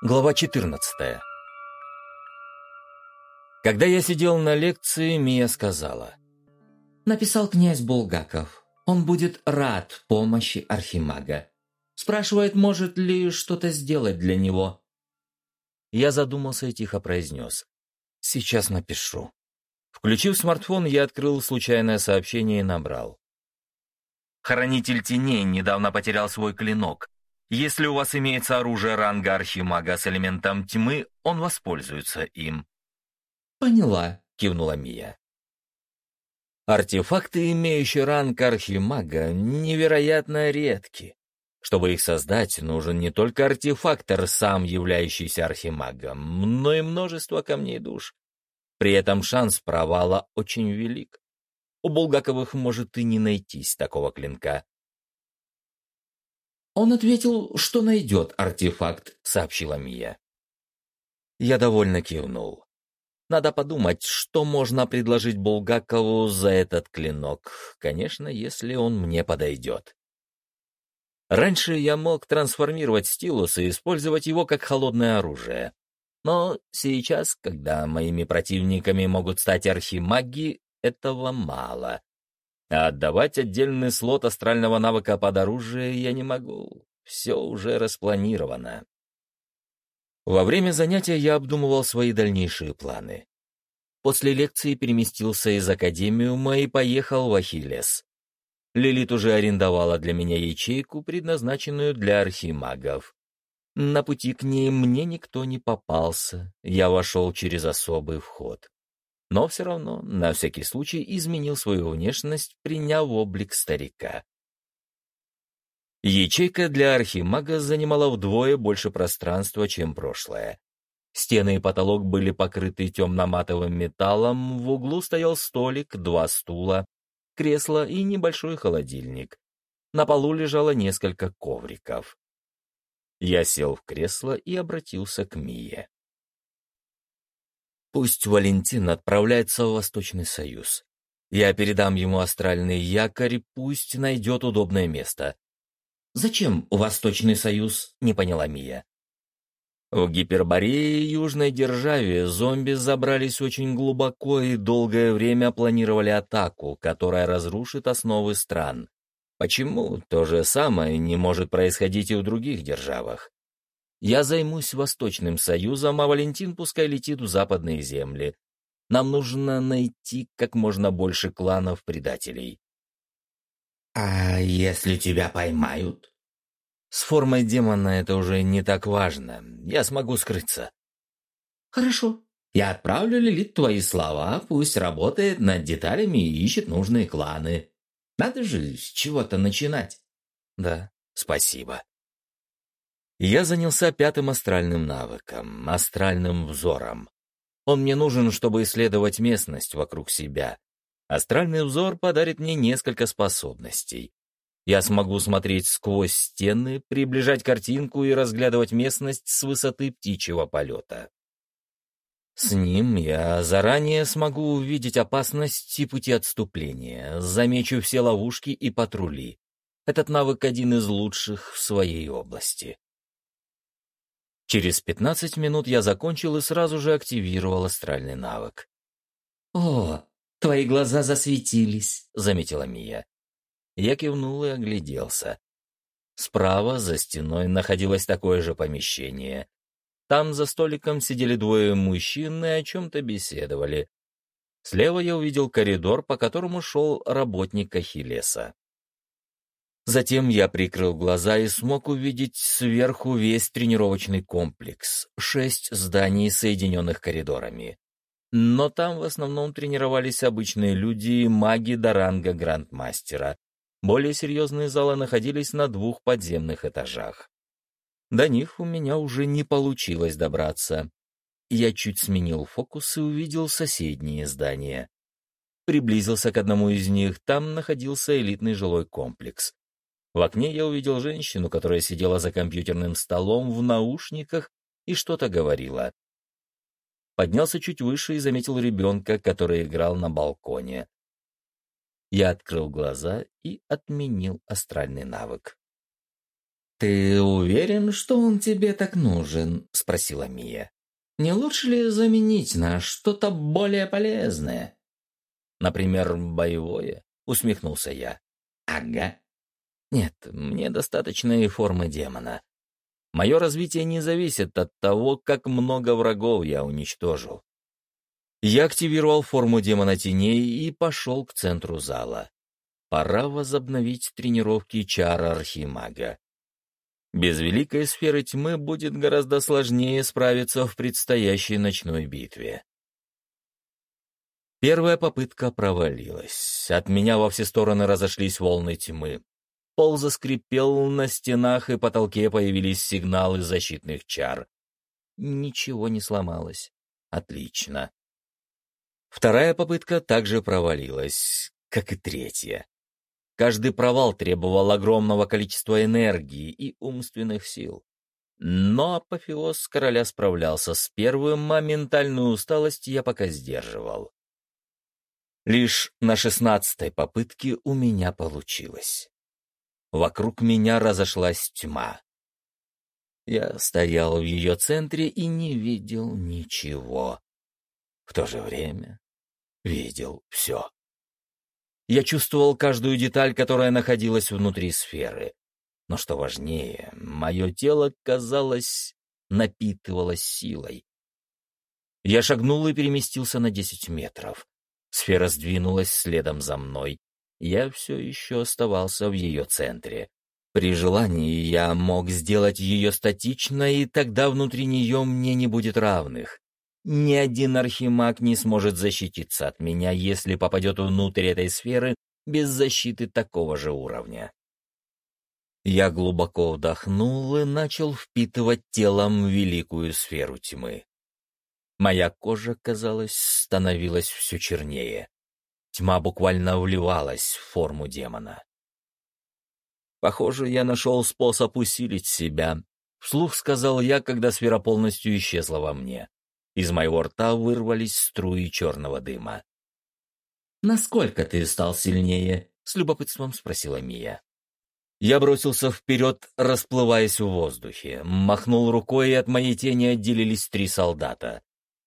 Глава 14. Когда я сидел на лекции, Мия сказала. Написал князь Булгаков. Он будет рад помощи Архимага. Спрашивает, может ли что-то сделать для него. Я задумался и тихо произнес. Сейчас напишу. Включив смартфон, я открыл случайное сообщение и набрал. Хранитель теней недавно потерял свой клинок. Если у вас имеется оружие ранга архимага с элементом тьмы, он воспользуется им. «Поняла», — кивнула Мия. Артефакты, имеющие ранг архимага, невероятно редки. Чтобы их создать, нужен не только артефактор, сам являющийся архимагом, но и множество камней душ. При этом шанс провала очень велик. У Булгаковых может и не найтись такого клинка. «Он ответил, что найдет артефакт», — сообщила Мия. Я довольно кивнул. Надо подумать, что можно предложить Булгакову за этот клинок, конечно, если он мне подойдет. Раньше я мог трансформировать стилус и использовать его как холодное оружие. Но сейчас, когда моими противниками могут стать архимаги, этого мало. А отдавать отдельный слот астрального навыка под оружие я не могу. Все уже распланировано. Во время занятия я обдумывал свои дальнейшие планы. После лекции переместился из академиума и поехал в Ахиллес. Лилит уже арендовала для меня ячейку, предназначенную для архимагов. На пути к ней мне никто не попался, я вошел через особый вход но все равно, на всякий случай, изменил свою внешность, приняв облик старика. Ячейка для архимага занимала вдвое больше пространства, чем прошлое. Стены и потолок были покрыты темно-матовым металлом, в углу стоял столик, два стула, кресло и небольшой холодильник. На полу лежало несколько ковриков. Я сел в кресло и обратился к Мие. Пусть Валентин отправляется в Восточный Союз. Я передам ему астральный якорь, пусть найдет удобное место. «Зачем Восточный Союз?» — не поняла Мия. В Гиперборее, южной державе, зомби забрались очень глубоко и долгое время планировали атаку, которая разрушит основы стран. Почему то же самое не может происходить и в других державах? Я займусь Восточным Союзом, а Валентин пускай летит в западные земли. Нам нужно найти как можно больше кланов предателей. А если тебя поймают? С формой демона это уже не так важно. Я смогу скрыться. Хорошо. Я отправлю Лилит твои слова, пусть работает над деталями и ищет нужные кланы. Надо же с чего-то начинать. Да, спасибо. Я занялся пятым астральным навыком, астральным взором. Он мне нужен, чтобы исследовать местность вокруг себя. Астральный взор подарит мне несколько способностей. Я смогу смотреть сквозь стены, приближать картинку и разглядывать местность с высоты птичьего полета. С ним я заранее смогу увидеть опасность и пути отступления, замечу все ловушки и патрули. Этот навык один из лучших в своей области. Через 15 минут я закончил и сразу же активировал астральный навык. «О, твои глаза засветились», — заметила Мия. Я кивнул и огляделся. Справа, за стеной, находилось такое же помещение. Там за столиком сидели двое мужчин и о чем-то беседовали. Слева я увидел коридор, по которому шел работник Ахиллеса. Затем я прикрыл глаза и смог увидеть сверху весь тренировочный комплекс, шесть зданий, соединенных коридорами. Но там в основном тренировались обычные люди и маги до ранга грандмастера. Более серьезные залы находились на двух подземных этажах. До них у меня уже не получилось добраться. Я чуть сменил фокус и увидел соседние здания. Приблизился к одному из них, там находился элитный жилой комплекс. В окне я увидел женщину, которая сидела за компьютерным столом в наушниках и что-то говорила. Поднялся чуть выше и заметил ребенка, который играл на балконе. Я открыл глаза и отменил астральный навык. «Ты уверен, что он тебе так нужен?» — спросила Мия. «Не лучше ли заменить на что-то более полезное?» «Например, боевое?» — усмехнулся я. «Ага». «Нет, мне достаточно и формы демона. Мое развитие не зависит от того, как много врагов я уничтожил. Я активировал форму демона теней и пошел к центру зала. Пора возобновить тренировки чара архимага. Без великой сферы тьмы будет гораздо сложнее справиться в предстоящей ночной битве. Первая попытка провалилась. От меня во все стороны разошлись волны тьмы. Пол заскрипел, на стенах и потолке появились сигналы защитных чар. Ничего не сломалось. Отлично. Вторая попытка также провалилась, как и третья. Каждый провал требовал огромного количества энергии и умственных сил. Но апофеоз короля справлялся с первым, а ментальную усталость я пока сдерживал. Лишь на шестнадцатой попытке у меня получилось. Вокруг меня разошлась тьма. Я стоял в ее центре и не видел ничего. В то же время видел все. Я чувствовал каждую деталь, которая находилась внутри сферы. Но что важнее, мое тело, казалось, напитывалось силой. Я шагнул и переместился на десять метров. Сфера сдвинулась следом за мной. Я все еще оставался в ее центре. При желании я мог сделать ее статичной, и тогда внутри нее мне не будет равных. Ни один архимаг не сможет защититься от меня, если попадет внутрь этой сферы без защиты такого же уровня. Я глубоко вдохнул и начал впитывать телом великую сферу тьмы. Моя кожа, казалось, становилась все чернее. Тьма буквально вливалась в форму демона. Похоже, я нашел способ усилить себя. Вслух сказал я, когда сфера полностью исчезла во мне. Из моего рта вырвались струи черного дыма. «Насколько ты стал сильнее?» — с любопытством спросила Мия. Я бросился вперед, расплываясь в воздухе. Махнул рукой, и от моей тени отделились три солдата.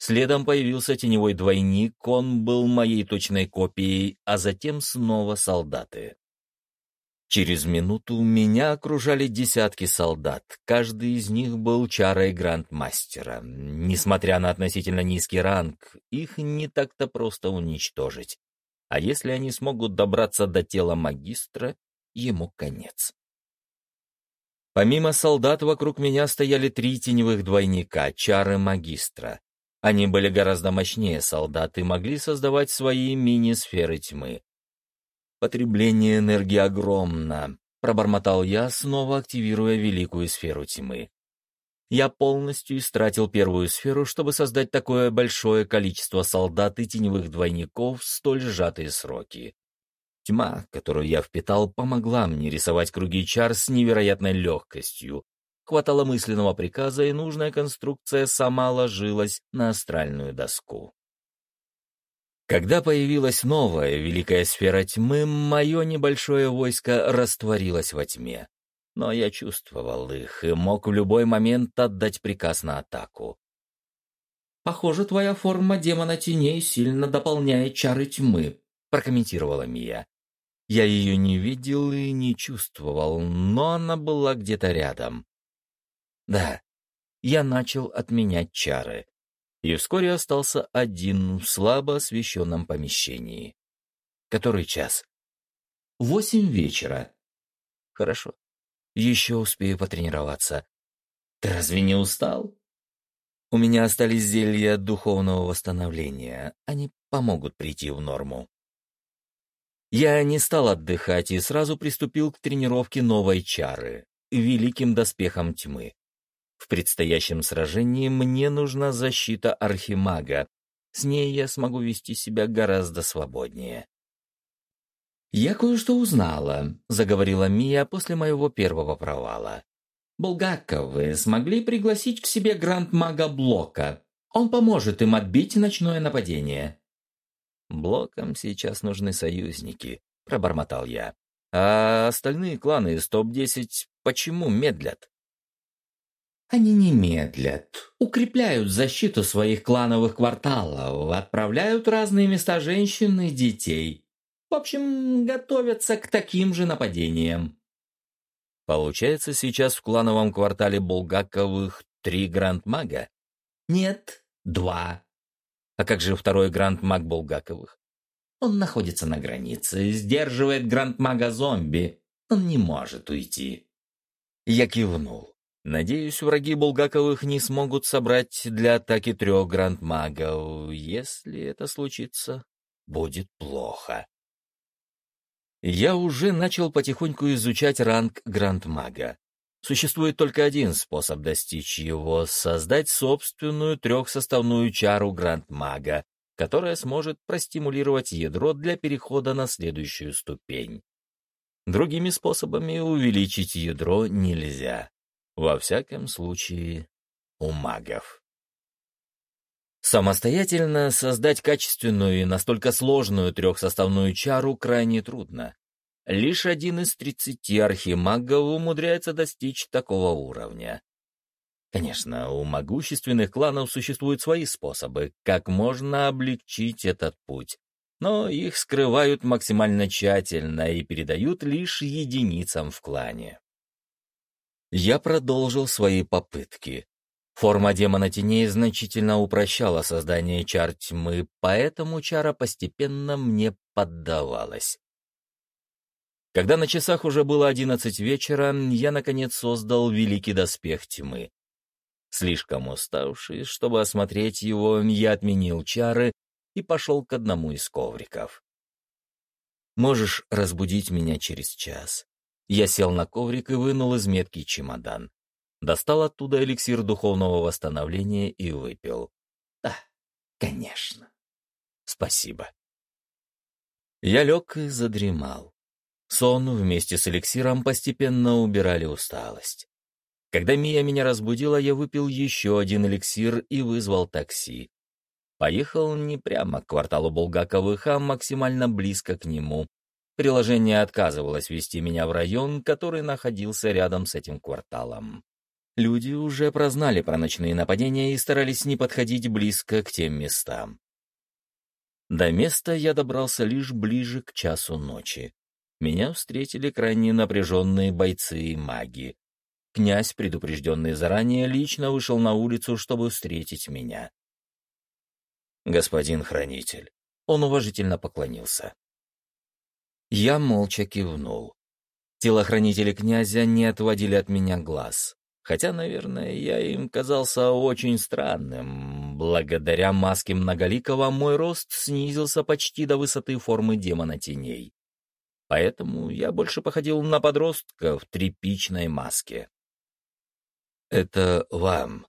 Следом появился теневой двойник, он был моей точной копией, а затем снова солдаты. Через минуту меня окружали десятки солдат. Каждый из них был чарой грандмастера. Несмотря на относительно низкий ранг, их не так-то просто уничтожить. А если они смогут добраться до тела магистра, ему конец. Помимо солдат, вокруг меня стояли три теневых двойника, чары магистра. Они были гораздо мощнее солдат и могли создавать свои мини-сферы тьмы. Потребление энергии огромно, пробормотал я, снова активируя великую сферу тьмы. Я полностью истратил первую сферу, чтобы создать такое большое количество солдат и теневых двойников в столь сжатые сроки. Тьма, которую я впитал, помогла мне рисовать круги чар с невероятной легкостью. Хватало мысленного приказа, и нужная конструкция сама ложилась на астральную доску. Когда появилась новая великая сфера тьмы, мое небольшое войско растворилось во тьме. Но я чувствовал их и мог в любой момент отдать приказ на атаку. «Похоже, твоя форма демона теней сильно дополняет чары тьмы», — прокомментировала Мия. Я ее не видел и не чувствовал, но она была где-то рядом. Да, я начал отменять чары и вскоре остался один в слабо освещенном помещении. Который час? Восемь вечера. Хорошо. Еще успею потренироваться. Ты разве не устал? У меня остались зелья духовного восстановления. Они помогут прийти в норму. Я не стал отдыхать и сразу приступил к тренировке новой чары — великим доспехом тьмы. В предстоящем сражении мне нужна защита архимага. С ней я смогу вести себя гораздо свободнее. «Я кое-что узнала», — заговорила Мия после моего первого провала. «Булгаковы смогли пригласить к себе гранд-мага Блока. Он поможет им отбить ночное нападение». «Блокам сейчас нужны союзники», — пробормотал я. А остальные кланы из топ-10 почему медлят? Они не медлят, укрепляют защиту своих клановых кварталов, отправляют разные места женщин и детей. В общем, готовятся к таким же нападениям. Получается, сейчас в клановом квартале Булгаковых три гранд-мага? Нет, два. А как же второй гранд-маг Булгаковых? Он находится на границе, сдерживает гранд-мага зомби. Он не может уйти. Я кивнул. Надеюсь, враги Булгаковых не смогут собрать для атаки трех гранд-магов. Если это случится, будет плохо. Я уже начал потихоньку изучать ранг гранд-мага. Существует только один способ достичь его — создать собственную трехсоставную чару гранд-мага, которая сможет простимулировать ядро для перехода на следующую ступень. Другими способами увеличить ядро нельзя. Во всяком случае, у магов. Самостоятельно создать качественную и настолько сложную трехсоставную чару крайне трудно. Лишь один из тридцати архимагов умудряется достичь такого уровня. Конечно, у могущественных кланов существуют свои способы, как можно облегчить этот путь, но их скрывают максимально тщательно и передают лишь единицам в клане. Я продолжил свои попытки. Форма демона теней значительно упрощала создание чар тьмы, поэтому чара постепенно мне поддавалась. Когда на часах уже было одиннадцать вечера, я, наконец, создал великий доспех тьмы. Слишком уставший, чтобы осмотреть его, я отменил чары и пошел к одному из ковриков. «Можешь разбудить меня через час». Я сел на коврик и вынул из метки чемодан. Достал оттуда эликсир духовного восстановления и выпил. «Да, конечно». «Спасибо». Я лег и задремал. Сон вместе с эликсиром постепенно убирали усталость. Когда Мия меня разбудила, я выпил еще один эликсир и вызвал такси. Поехал не прямо к кварталу Булгаковых, а максимально близко к нему. Приложение отказывалось вести меня в район, который находился рядом с этим кварталом. Люди уже прознали про ночные нападения и старались не подходить близко к тем местам. До места я добрался лишь ближе к часу ночи меня встретили крайне напряженные бойцы и маги. Князь, предупрежденный заранее, лично вышел на улицу, чтобы встретить меня. «Господин хранитель», — он уважительно поклонился. Я молча кивнул. Телохранители князя не отводили от меня глаз, хотя, наверное, я им казался очень странным. Благодаря маске Многоликого мой рост снизился почти до высоты формы демона теней поэтому я больше походил на подростка в тряпичной маске. «Это вам».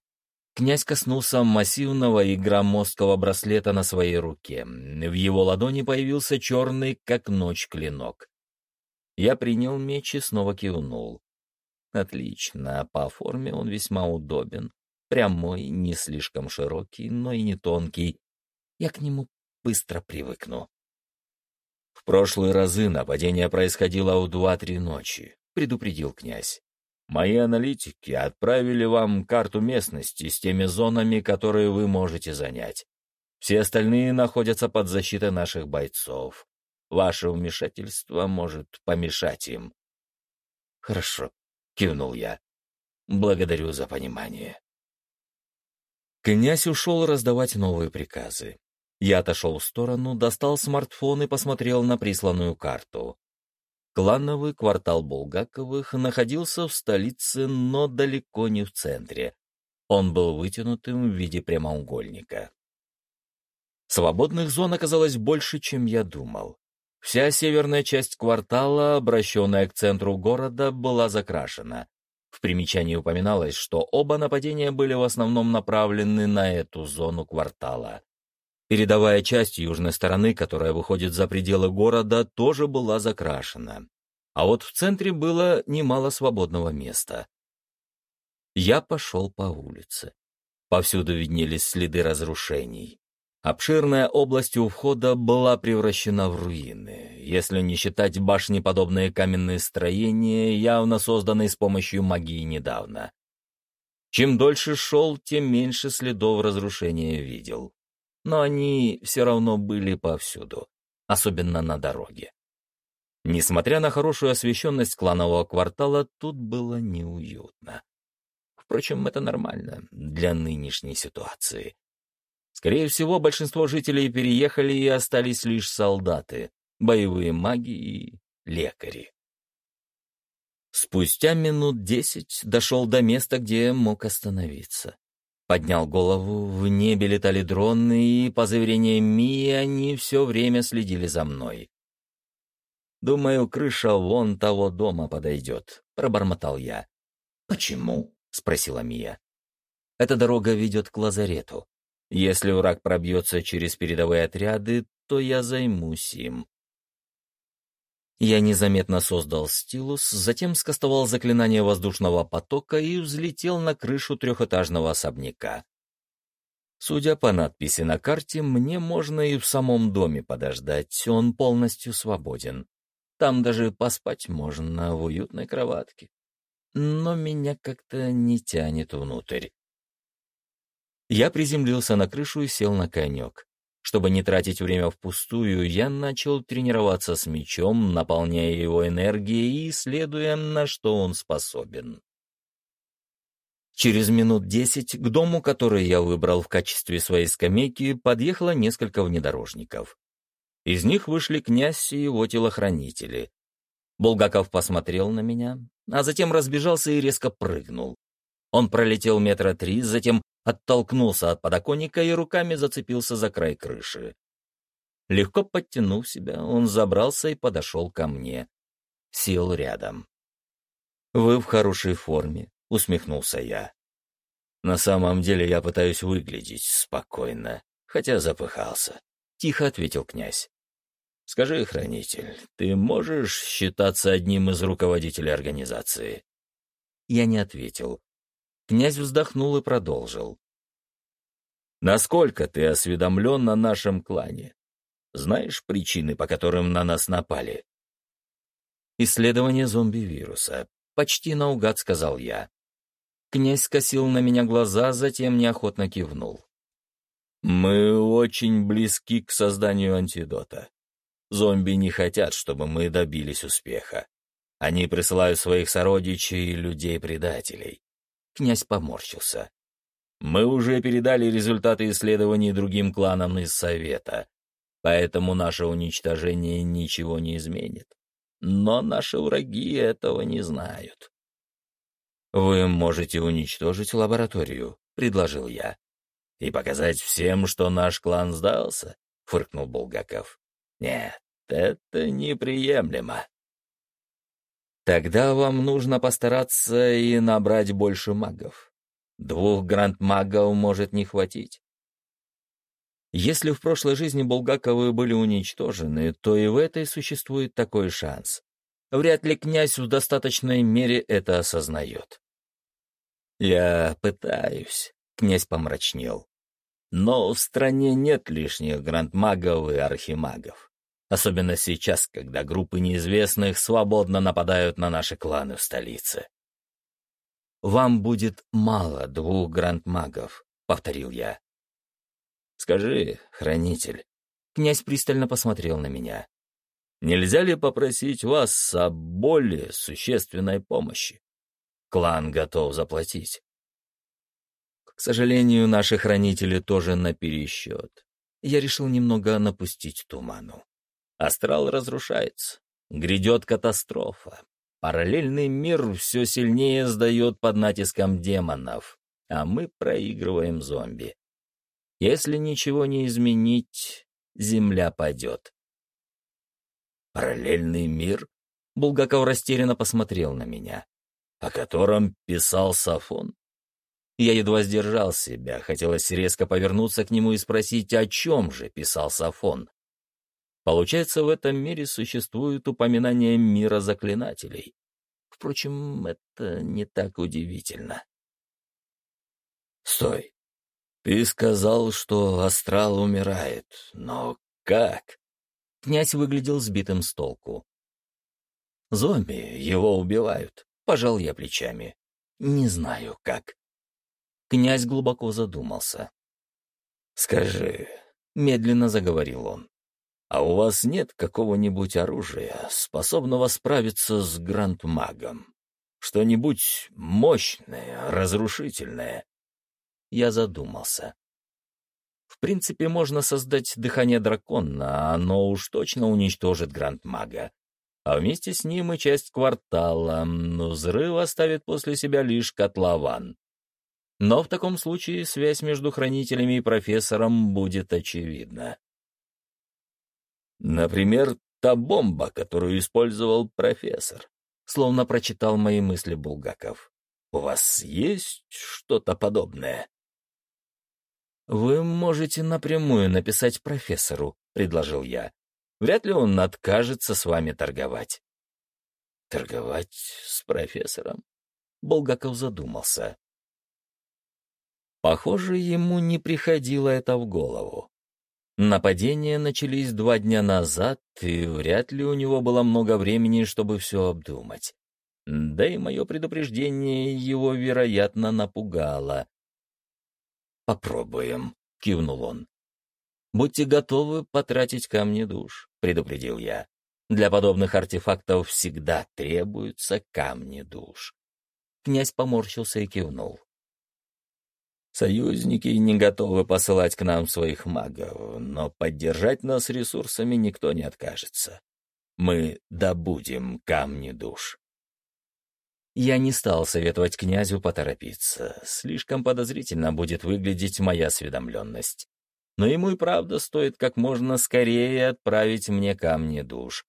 Князь коснулся массивного и громоздкого браслета на своей руке. В его ладони появился черный, как ночь, клинок. Я принял меч и снова кивнул. Отлично, по форме он весьма удобен. Прямой, не слишком широкий, но и не тонкий. Я к нему быстро привыкну. В прошлые разы нападение происходило в два-три ночи, предупредил князь. Мои аналитики отправили вам карту местности с теми зонами, которые вы можете занять. Все остальные находятся под защитой наших бойцов. Ваше вмешательство может помешать им. Хорошо, кивнул я. Благодарю за понимание. Князь ушел раздавать новые приказы. Я отошел в сторону, достал смартфон и посмотрел на присланную карту. Клановый квартал Булгаковых находился в столице, но далеко не в центре. Он был вытянутым в виде прямоугольника. Свободных зон оказалось больше, чем я думал. Вся северная часть квартала, обращенная к центру города, была закрашена. В примечании упоминалось, что оба нападения были в основном направлены на эту зону квартала. Передовая часть южной стороны, которая выходит за пределы города, тоже была закрашена. А вот в центре было немало свободного места. Я пошел по улице. Повсюду виднелись следы разрушений. Обширная область у входа была превращена в руины, если не считать башнеподобные каменные строения, явно созданные с помощью магии недавно. Чем дольше шел, тем меньше следов разрушения видел. Но они все равно были повсюду, особенно на дороге. Несмотря на хорошую освещенность кланового квартала, тут было неуютно. Впрочем, это нормально для нынешней ситуации. Скорее всего, большинство жителей переехали и остались лишь солдаты, боевые маги и лекари. Спустя минут десять дошел до места, где мог остановиться. Поднял голову, в небе летали дроны, и, по заверениям Мии, они все время следили за мной. «Думаю, крыша вон того дома подойдет», — пробормотал я. «Почему?» — спросила Мия. «Эта дорога ведет к лазарету. Если враг пробьется через передовые отряды, то я займусь им. Я незаметно создал стилус, затем скостовал заклинание воздушного потока и взлетел на крышу трехэтажного особняка. Судя по надписи на карте, мне можно и в самом доме подождать, он полностью свободен. Там даже поспать можно в уютной кроватке. Но меня как-то не тянет внутрь. Я приземлился на крышу и сел на конек. Чтобы не тратить время впустую, я начал тренироваться с мечом, наполняя его энергией и исследуя, на что он способен. Через минут десять к дому, который я выбрал в качестве своей скамейки, подъехало несколько внедорожников. Из них вышли князь и его телохранители. Булгаков посмотрел на меня, а затем разбежался и резко прыгнул. Он пролетел метра три, затем оттолкнулся от подоконника и руками зацепился за край крыши. Легко подтянув себя, он забрался и подошел ко мне. Сел рядом. «Вы в хорошей форме», — усмехнулся я. «На самом деле я пытаюсь выглядеть спокойно, хотя запыхался», — тихо ответил князь. «Скажи, хранитель, ты можешь считаться одним из руководителей организации?» Я не ответил, Князь вздохнул и продолжил. «Насколько ты осведомлен о нашем клане? Знаешь причины, по которым на нас напали?» «Исследование зомби-вируса. Почти наугад», — сказал я. Князь скосил на меня глаза, затем неохотно кивнул. «Мы очень близки к созданию антидота. Зомби не хотят, чтобы мы добились успеха. Они присылают своих сородичей и людей-предателей. Князь поморщился. «Мы уже передали результаты исследований другим кланам из Совета, поэтому наше уничтожение ничего не изменит. Но наши враги этого не знают». «Вы можете уничтожить лабораторию», — предложил я. «И показать всем, что наш клан сдался?» — фыркнул Булгаков. «Нет, это неприемлемо». Тогда вам нужно постараться и набрать больше магов. Двух гранд-магов может не хватить. Если в прошлой жизни Булгаковы были уничтожены, то и в этой существует такой шанс. Вряд ли князь в достаточной мере это осознает. «Я пытаюсь», — князь помрачнел. «Но в стране нет лишних грандмагов и архимагов. Особенно сейчас, когда группы неизвестных свободно нападают на наши кланы в столице. «Вам будет мало двух грандмагов», — повторил я. «Скажи, хранитель». Князь пристально посмотрел на меня. «Нельзя ли попросить вас о более существенной помощи? Клан готов заплатить». К сожалению, наши хранители тоже на пересчет. Я решил немного напустить туману. Астрал разрушается. Грядет катастрофа. Параллельный мир все сильнее сдает под натиском демонов, а мы проигрываем зомби. Если ничего не изменить, земля падет. Параллельный мир? Булгаков растерянно посмотрел на меня. О котором писал Сафон? Я едва сдержал себя, хотелось резко повернуться к нему и спросить, о чем же писал Сафон. Получается, в этом мире существует упоминание мира заклинателей. Впрочем, это не так удивительно. Стой. «Ты сказал, что астрал умирает, но как?» Князь выглядел сбитым с толку. «Зомби его убивают», — пожал я плечами. «Не знаю, как». Князь глубоко задумался. «Скажи», — медленно заговорил он, «а у вас нет какого-нибудь оружия, способного справиться с грандмагом? Что-нибудь мощное, разрушительное?» Я задумался. В принципе, можно создать дыхание дракона, оно уж точно уничтожит Гранд-мага. А вместе с ним и часть квартала, но взрыв оставит после себя лишь котлован. Но в таком случае связь между хранителями и профессором будет очевидна. Например, та бомба, которую использовал профессор. Словно прочитал мои мысли Булгаков. У вас есть что-то подобное? «Вы можете напрямую написать профессору», — предложил я. «Вряд ли он откажется с вами торговать». «Торговать с профессором?» Булгаков задумался. Похоже, ему не приходило это в голову. Нападения начались два дня назад, и вряд ли у него было много времени, чтобы все обдумать. Да и мое предупреждение его, вероятно, напугало. «Попробуем», — кивнул он. «Будьте готовы потратить камни душ», — предупредил я. «Для подобных артефактов всегда требуются камни душ». Князь поморщился и кивнул. Союзники не готовы посылать к нам своих магов, но поддержать нас ресурсами никто не откажется. Мы добудем камни душ. Я не стал советовать князю поторопиться. Слишком подозрительно будет выглядеть моя осведомленность. Но ему и правда стоит как можно скорее отправить мне камни душ.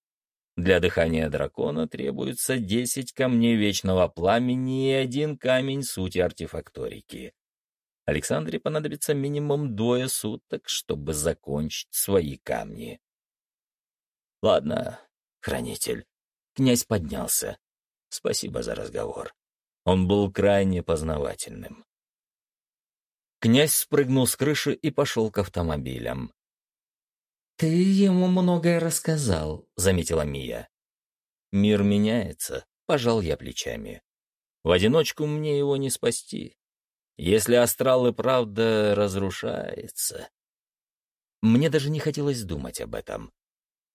Для дыхания дракона требуется десять камней вечного пламени и один камень сути артефакторики. Александре понадобится минимум двое суток, чтобы закончить свои камни. Ладно, хранитель. Князь поднялся. Спасибо за разговор. Он был крайне познавательным. Князь спрыгнул с крыши и пошел к автомобилям. «Ты ему многое рассказал», — заметила Мия. «Мир меняется», — пожал я плечами. «В одиночку мне его не спасти. Если астрал и правда разрушается...» Мне даже не хотелось думать об этом.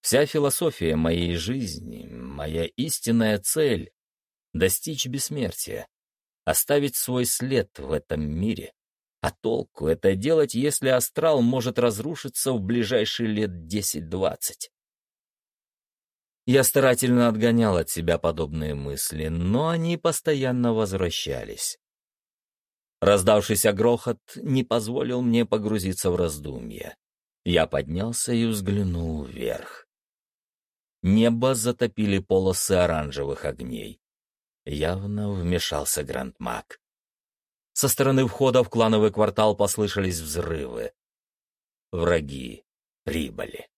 Вся философия моей жизни, моя истинная цель достичь бессмертия, оставить свой след в этом мире. А толку это делать, если астрал может разрушиться в ближайшие лет 10-20? Я старательно отгонял от себя подобные мысли, но они постоянно возвращались. Раздавшийся грохот не позволил мне погрузиться в раздумья. Я поднялся и взглянул вверх. Небо затопили полосы оранжевых огней. Явно вмешался Грандмак. Со стороны входа в клановый квартал послышались взрывы. Враги прибыли.